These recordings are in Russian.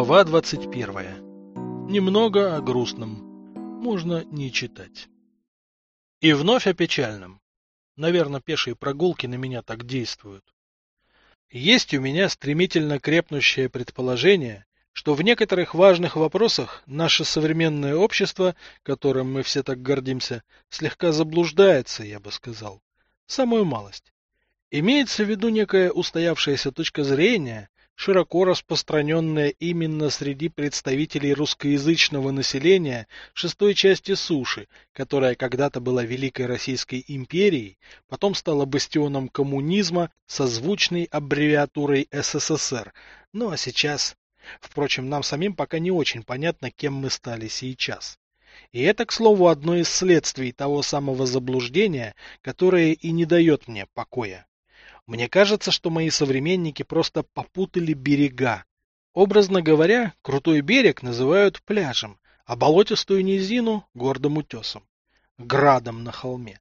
Глава 21. Немного о грустном. Можно не читать. И вновь о печальном. Наверное, пешие прогулки на меня так действуют. Есть у меня стремительно крепнущее предположение, что в некоторых важных вопросах наше современное общество, которым мы все так гордимся, слегка заблуждается, я бы сказал. Самую малость. Имеется в виду некая устоявшаяся точка зрения, широко распространенная именно среди представителей русскоязычного населения шестой части суши, которая когда-то была Великой Российской империей, потом стала бастионом коммунизма, созвучной аббревиатурой СССР, ну а сейчас... Впрочем, нам самим пока не очень понятно, кем мы стали сейчас. И это, к слову, одно из следствий того самого заблуждения, которое и не дает мне покоя. Мне кажется, что мои современники просто попутали берега. Образно говоря, крутой берег называют пляжем, а болотистую низину — гордым утесом, градом на холме.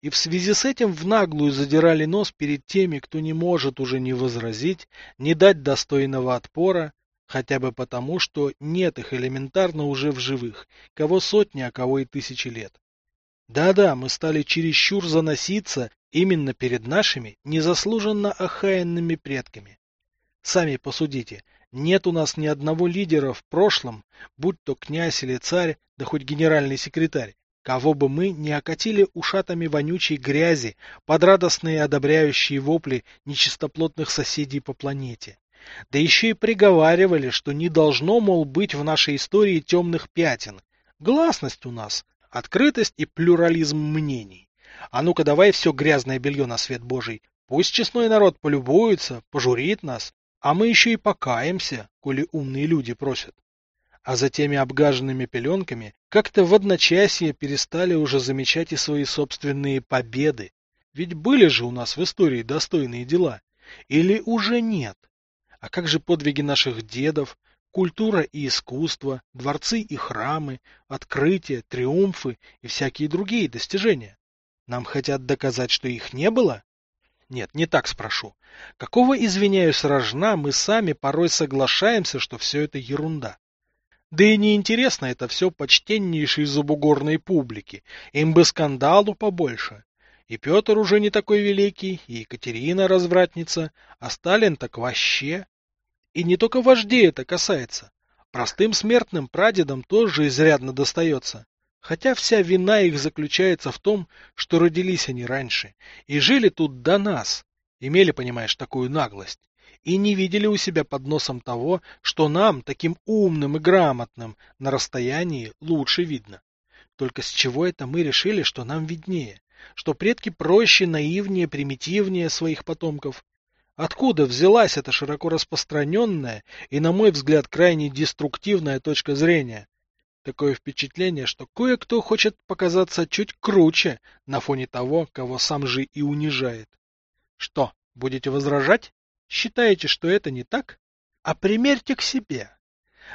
И в связи с этим в наглую задирали нос перед теми, кто не может уже не возразить, не дать достойного отпора, хотя бы потому, что нет их элементарно уже в живых, кого сотни, а кого и тысячи лет. Да-да, мы стали чересчур заноситься именно перед нашими незаслуженно охаянными предками. Сами посудите, нет у нас ни одного лидера в прошлом, будь то князь или царь, да хоть генеральный секретарь, кого бы мы не окатили ушатами вонючей грязи под радостные одобряющие вопли нечистоплотных соседей по планете. Да еще и приговаривали, что не должно, мол, быть в нашей истории темных пятен. Гласность у нас, открытость и плюрализм мнений. А ну-ка давай все грязное белье на свет божий. Пусть честной народ полюбуется, пожурит нас, а мы еще и покаемся, коли умные люди просят. А за теми обгаженными пеленками как-то в одночасье перестали уже замечать и свои собственные победы. Ведь были же у нас в истории достойные дела. Или уже нет? А как же подвиги наших дедов, культура и искусство, дворцы и храмы, открытия, триумфы и всякие другие достижения? Нам хотят доказать, что их не было? Нет, не так спрошу. Какого, извиняюсь, рожна мы сами порой соглашаемся, что все это ерунда? Да и неинтересно это все почтеннейшей зубугорной публике. Им бы скандалу побольше. И Петр уже не такой великий, и Екатерина развратница, а Сталин так вообще. И не только вождей это касается. Простым смертным прадедам тоже изрядно достается. Хотя вся вина их заключается в том, что родились они раньше и жили тут до нас, имели, понимаешь, такую наглость, и не видели у себя под носом того, что нам, таким умным и грамотным, на расстоянии лучше видно. Только с чего это мы решили, что нам виднее, что предки проще, наивнее, примитивнее своих потомков? Откуда взялась эта широко распространенная и, на мой взгляд, крайне деструктивная точка зрения? Такое впечатление, что кое-кто хочет показаться чуть круче на фоне того, кого сам же и унижает. Что, будете возражать? Считаете, что это не так? А примерьте к себе.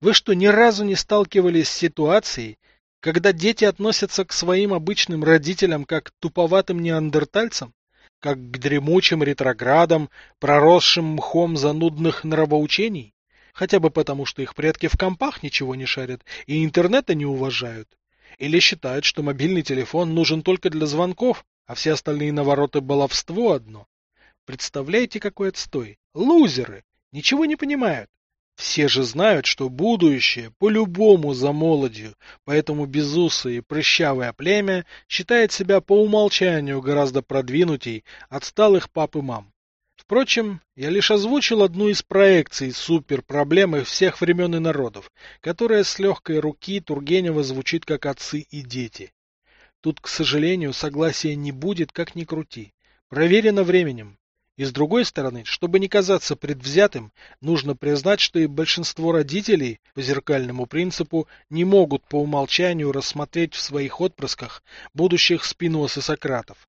Вы что, ни разу не сталкивались с ситуацией, когда дети относятся к своим обычным родителям как к туповатым неандертальцам, как к дремучим ретроградам, проросшим мхом занудных нравоучений? Хотя бы потому, что их предки в компах ничего не шарят и интернета не уважают. Или считают, что мобильный телефон нужен только для звонков, а все остальные навороты баловство одно. Представляете, какой отстой? Лузеры! Ничего не понимают. Все же знают, что будущее по-любому за молодью, поэтому безусое и прыщавое племя считает себя по умолчанию гораздо продвинутей отсталых пап и мам. Впрочем, я лишь озвучил одну из проекций суперпроблемы всех времен и народов, которая с легкой руки Тургенева звучит как отцы и дети. Тут, к сожалению, согласия не будет, как ни крути. Проверено временем. И с другой стороны, чтобы не казаться предвзятым, нужно признать, что и большинство родителей по зеркальному принципу не могут по умолчанию рассмотреть в своих отпрысках будущих Спинос и Сократов.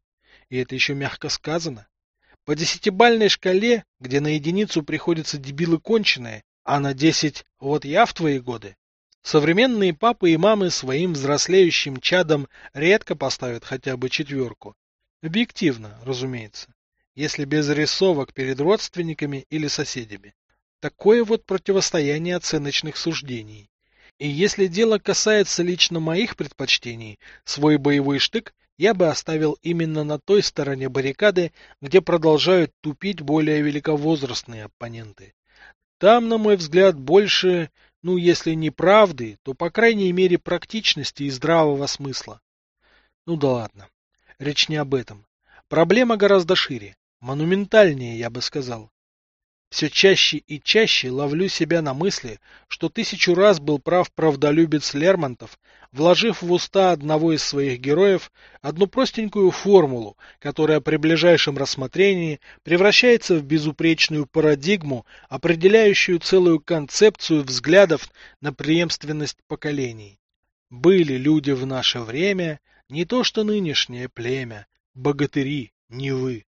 И это еще мягко сказано. По десятибальной шкале, где на единицу приходится дебилы конченые, а на десять вот я в твои годы, современные папы и мамы своим взрослеющим чадом редко поставят хотя бы четверку. Объективно, разумеется, если без рисовок перед родственниками или соседями. Такое вот противостояние оценочных суждений. И если дело касается лично моих предпочтений, свой боевой штык я бы оставил именно на той стороне баррикады, где продолжают тупить более великовозрастные оппоненты. Там, на мой взгляд, больше, ну, если не правды, то, по крайней мере, практичности и здравого смысла. Ну да ладно. Речь не об этом. Проблема гораздо шире. Монументальнее, я бы сказал. Все чаще и чаще ловлю себя на мысли, что тысячу раз был прав правдолюбец Лермонтов, вложив в уста одного из своих героев одну простенькую формулу, которая при ближайшем рассмотрении превращается в безупречную парадигму, определяющую целую концепцию взглядов на преемственность поколений. Были люди в наше время, не то что нынешнее племя, богатыри, не вы.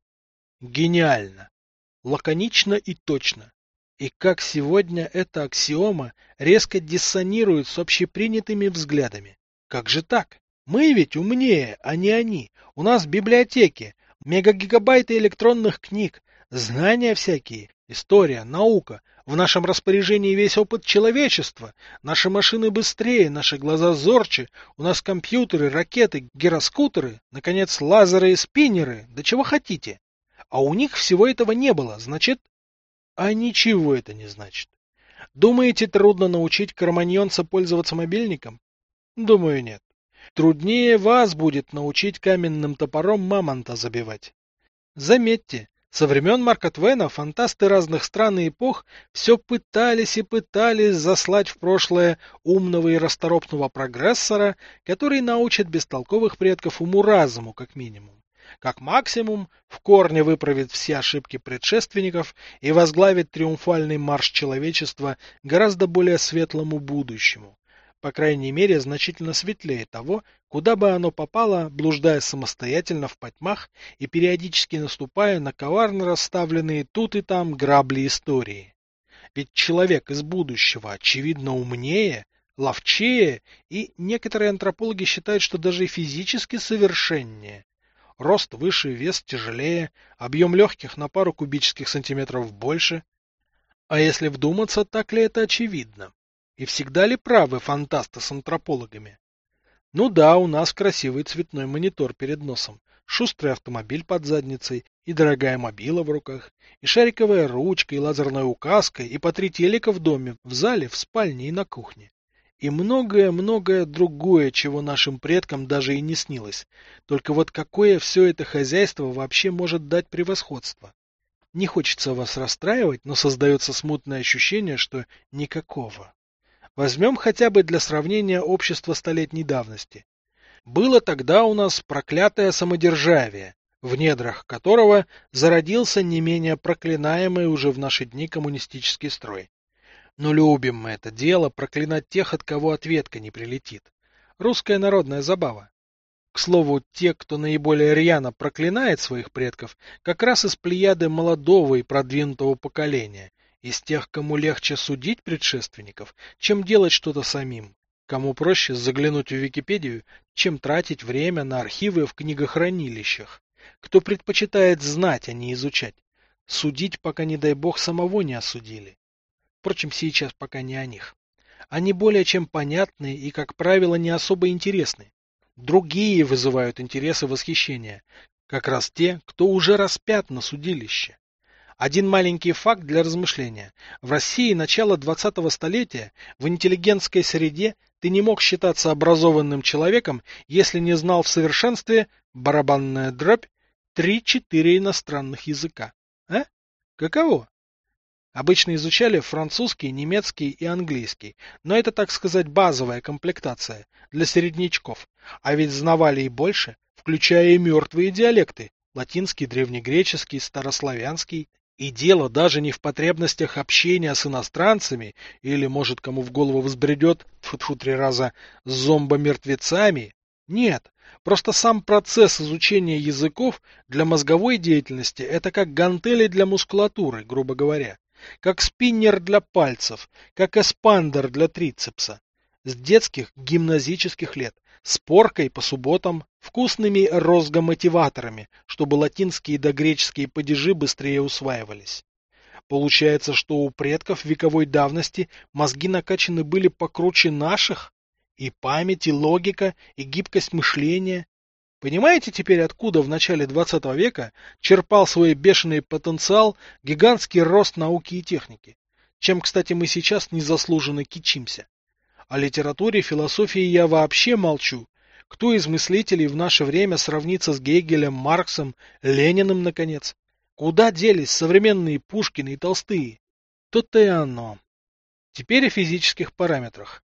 Гениально! Лаконично и точно. И как сегодня эта аксиома резко диссонирует с общепринятыми взглядами. Как же так? Мы ведь умнее, а не они. У нас библиотеки, мегагигабайты электронных книг, знания всякие, история, наука. В нашем распоряжении весь опыт человечества. Наши машины быстрее, наши глаза зорче. У нас компьютеры, ракеты, гироскутеры, наконец, лазеры и спиннеры. Да чего хотите. А у них всего этого не было, значит... А ничего это не значит. Думаете, трудно научить карманьонца пользоваться мобильником? Думаю, нет. Труднее вас будет научить каменным топором мамонта забивать. Заметьте, со времен Марка Твена фантасты разных стран и эпох все пытались и пытались заслать в прошлое умного и расторопного прогрессора, который научит бестолковых предков уму-разуму, как минимум как максимум в корне выправит все ошибки предшественников и возглавит триумфальный марш человечества гораздо более светлому будущему. По крайней мере, значительно светлее того, куда бы оно попало, блуждая самостоятельно в потьмах и периодически наступая на коварно расставленные тут и там грабли истории. Ведь человек из будущего, очевидно, умнее, ловчее, и некоторые антропологи считают, что даже физически совершеннее. Рост выше, вес тяжелее, объем легких на пару кубических сантиметров больше. А если вдуматься, так ли это очевидно? И всегда ли правы фантасты с антропологами? Ну да, у нас красивый цветной монитор перед носом, шустрый автомобиль под задницей, и дорогая мобила в руках, и шариковая ручка, и лазерная указка, и по три телека в доме, в зале, в спальне и на кухне и многое-многое другое, чего нашим предкам даже и не снилось. Только вот какое все это хозяйство вообще может дать превосходство? Не хочется вас расстраивать, но создается смутное ощущение, что никакого. Возьмем хотя бы для сравнения общество столетней давности. Было тогда у нас проклятое самодержавие, в недрах которого зародился не менее проклинаемый уже в наши дни коммунистический строй. Но любим мы это дело проклинать тех, от кого ответка не прилетит. Русская народная забава. К слову, те, кто наиболее рьяно проклинает своих предков, как раз из плеяды молодого и продвинутого поколения, из тех, кому легче судить предшественников, чем делать что-то самим, кому проще заглянуть в Википедию, чем тратить время на архивы в книгохранилищах, кто предпочитает знать, а не изучать, судить, пока, не дай бог, самого не осудили. Впрочем, сейчас пока не о них. Они более чем понятны и, как правило, не особо интересны. Другие вызывают интерес и восхищение. Как раз те, кто уже распят на судилище. Один маленький факт для размышления. В России начала 20-го столетия в интеллигентской среде ты не мог считаться образованным человеком, если не знал в совершенстве барабанная дробь 3-4 иностранных языка. А? Каково? Обычно изучали французский, немецкий и английский, но это, так сказать, базовая комплектация для середнячков. А ведь знавали и больше, включая и мертвые диалекты – латинский, древнегреческий, старославянский. И дело даже не в потребностях общения с иностранцами, или, может, кому в голову взбредет, тьфу три раза, с зомбомертвецами. Нет, просто сам процесс изучения языков для мозговой деятельности – это как гантели для мускулатуры, грубо говоря как спиннер для пальцев, как эспандер для трицепса. С детских гимназических лет, с поркой по субботам, вкусными розгомотиваторами, чтобы латинские да греческие падежи быстрее усваивались. Получается, что у предков вековой давности мозги накачаны были покруче наших? И память, и логика, и гибкость мышления. Понимаете теперь, откуда в начале 20 века черпал свой бешеный потенциал гигантский рост науки и техники? Чем, кстати, мы сейчас незаслуженно кичимся. О литературе, философии я вообще молчу. Кто из мыслителей в наше время сравнится с Гегелем, Марксом, Лениным, наконец? Куда делись современные Пушкины и Толстые? То-то и оно. Теперь о физических параметрах.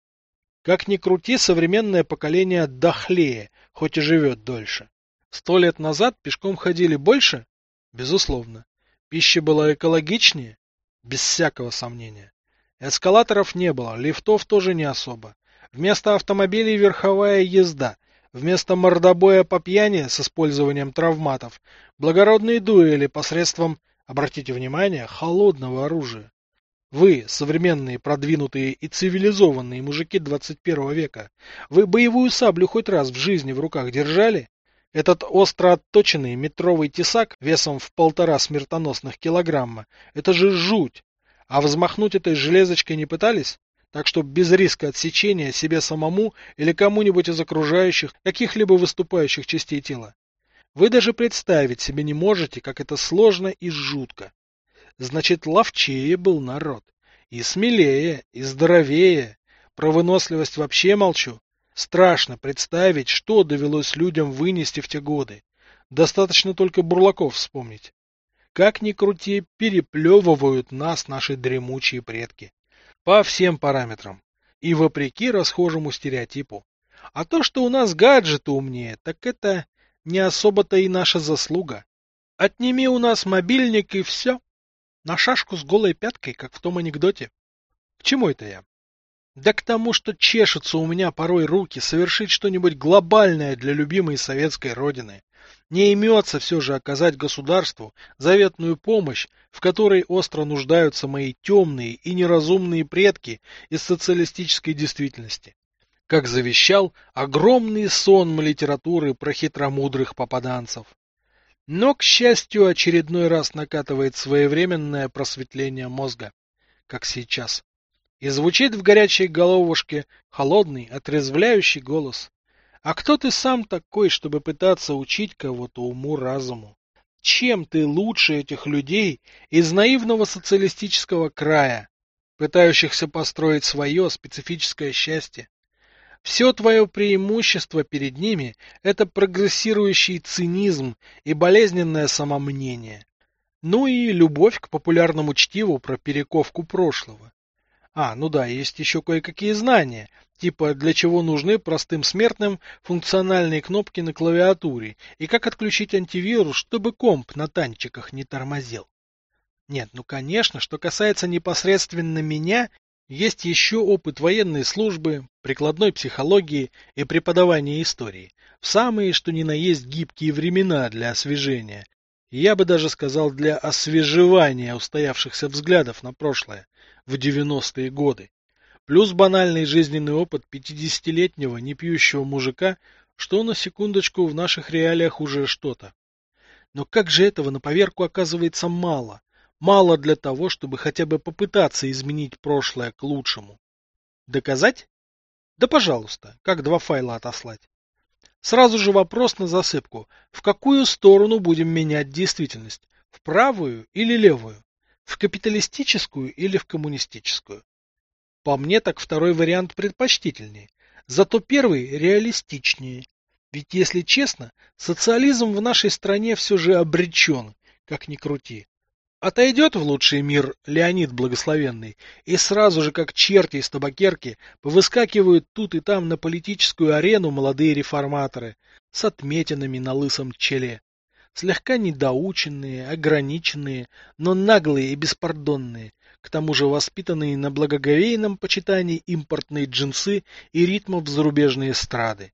Как ни крути, современное поколение дохлее, хоть и живет дольше. Сто лет назад пешком ходили больше? Безусловно. Пища была экологичнее? Без всякого сомнения. Эскалаторов не было, лифтов тоже не особо. Вместо автомобилей верховая езда, Вместо мордобоя по пьяни с использованием травматов, благородные дуэли посредством, обратите внимание, холодного оружия. Вы, современные, продвинутые и цивилизованные мужики 21 века, вы боевую саблю хоть раз в жизни в руках держали? Этот остро отточенный метровый тесак весом в полтора смертоносных килограмма – это же жуть! А взмахнуть этой железочкой не пытались? так что без риска отсечения себе самому или кому-нибудь из окружающих каких-либо выступающих частей тела. Вы даже представить себе не можете, как это сложно и жутко. Значит, ловчее был народ. И смелее, и здоровее. Про выносливость вообще молчу. Страшно представить, что довелось людям вынести в те годы. Достаточно только бурлаков вспомнить. Как ни крути, переплевывают нас наши дремучие предки. По всем параметрам. И вопреки расхожему стереотипу. А то, что у нас гаджеты умнее, так это не особо-то и наша заслуга. Отними у нас мобильник и все. На шашку с голой пяткой, как в том анекдоте. К чему это я? Да к тому, что чешутся у меня порой руки совершить что-нибудь глобальное для любимой советской родины. Не имется все же оказать государству заветную помощь, в которой остро нуждаются мои темные и неразумные предки из социалистической действительности. Как завещал огромный сон литературы про хитромудрых попаданцев. Но, к счастью, очередной раз накатывает своевременное просветление мозга, как сейчас. И звучит в горячей головушке холодный, отрезвляющий голос. А кто ты сам такой, чтобы пытаться учить кого-то уму-разуму? Чем ты лучше этих людей из наивного социалистического края, пытающихся построить свое специфическое счастье? Все твое преимущество перед ними – это прогрессирующий цинизм и болезненное самомнение. Ну и любовь к популярному чтиву про перековку прошлого. А, ну да, есть еще кое-какие знания, типа для чего нужны простым смертным функциональные кнопки на клавиатуре и как отключить антивирус, чтобы комп на танчиках не тормозил. Нет, ну конечно, что касается непосредственно меня, есть еще опыт военной службы, прикладной психологии и преподавания истории. В самые, что ни на есть, гибкие времена для освежения. Я бы даже сказал, для освежевания устоявшихся взглядов на прошлое в 90-е годы. Плюс банальный жизненный опыт 50-летнего непьющего мужика, что на секундочку в наших реалиях уже что-то. Но как же этого на поверку оказывается мало? Мало для того, чтобы хотя бы попытаться изменить прошлое к лучшему. Доказать? Да пожалуйста, как два файла отослать. Сразу же вопрос на засыпку. В какую сторону будем менять действительность? В правую или левую? В капиталистическую или в коммунистическую? По мне, так второй вариант предпочтительнее. Зато первый реалистичнее. Ведь, если честно, социализм в нашей стране все же обречен, как ни крути. Отойдет в лучший мир Леонид Благословенный, и сразу же, как черти из табакерки, повыскакивают тут и там на политическую арену молодые реформаторы с отметинами на лысом челе слегка недоученные, ограниченные, но наглые и беспардонные, к тому же воспитанные на благоговейном почитании импортные джинсы и ритмов зарубежной эстрады.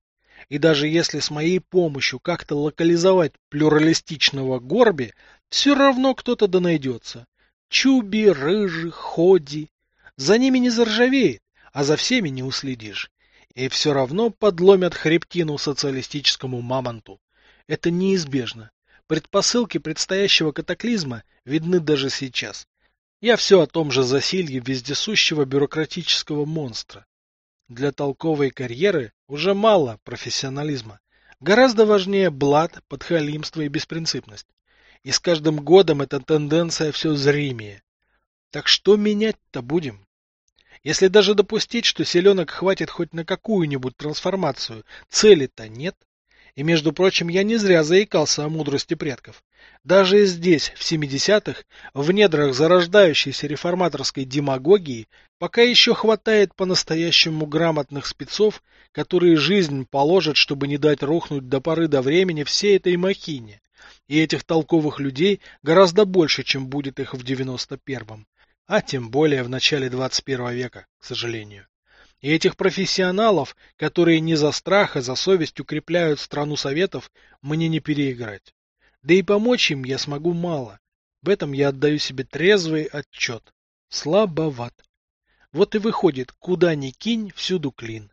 И даже если с моей помощью как-то локализовать плюралистичного Горби, все равно кто-то да найдется. Чуби, Рыжий, Ходи. За ними не заржавеет, а за всеми не уследишь. И все равно подломят хребтину социалистическому мамонту. Это неизбежно. Предпосылки предстоящего катаклизма видны даже сейчас. Я все о том же засилье вездесущего бюрократического монстра. Для толковой карьеры уже мало профессионализма. Гораздо важнее блат, подхалимство и беспринципность. И с каждым годом эта тенденция все зримее. Так что менять-то будем? Если даже допустить, что селенок хватит хоть на какую-нибудь трансформацию, цели-то нет. И, между прочим, я не зря заикался о мудрости предков. Даже здесь, в 70-х, в недрах зарождающейся реформаторской демагогии, пока еще хватает по-настоящему грамотных спецов, которые жизнь положат, чтобы не дать рухнуть до поры до времени всей этой махине. И этих толковых людей гораздо больше, чем будет их в 91-м. А тем более в начале 21 века, к сожалению. И этих профессионалов, которые не за страх, а за совесть укрепляют страну советов, мне не переиграть. Да и помочь им я смогу мало. В этом я отдаю себе трезвый отчет. Слабоват. Вот и выходит, куда ни кинь, всюду клин.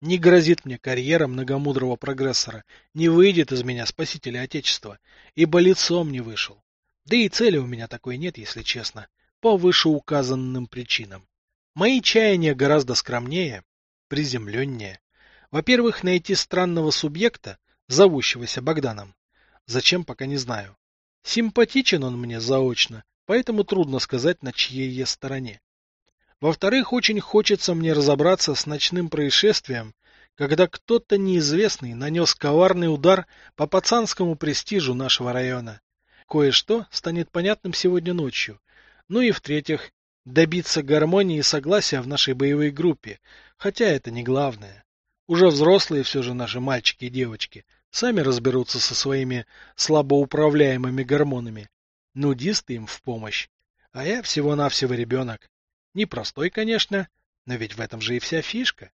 Не грозит мне карьера многомудрого прогрессора, не выйдет из меня спасителя Отечества, ибо лицом не вышел. Да и цели у меня такой нет, если честно, по вышеуказанным причинам. Мои чаяния гораздо скромнее, приземленнее. Во-первых, найти странного субъекта, зовущегося Богданом. Зачем, пока не знаю. Симпатичен он мне заочно, поэтому трудно сказать, на чьей я стороне. Во-вторых, очень хочется мне разобраться с ночным происшествием, когда кто-то неизвестный нанес коварный удар по пацанскому престижу нашего района. Кое-что станет понятным сегодня ночью. Ну и в-третьих, добиться гармонии и согласия в нашей боевой группе, хотя это не главное. Уже взрослые все же наши мальчики и девочки сами разберутся со своими слабоуправляемыми гормонами. Нудисты им в помощь. А я всего-навсего ребенок. Непростой, конечно, но ведь в этом же и вся фишка.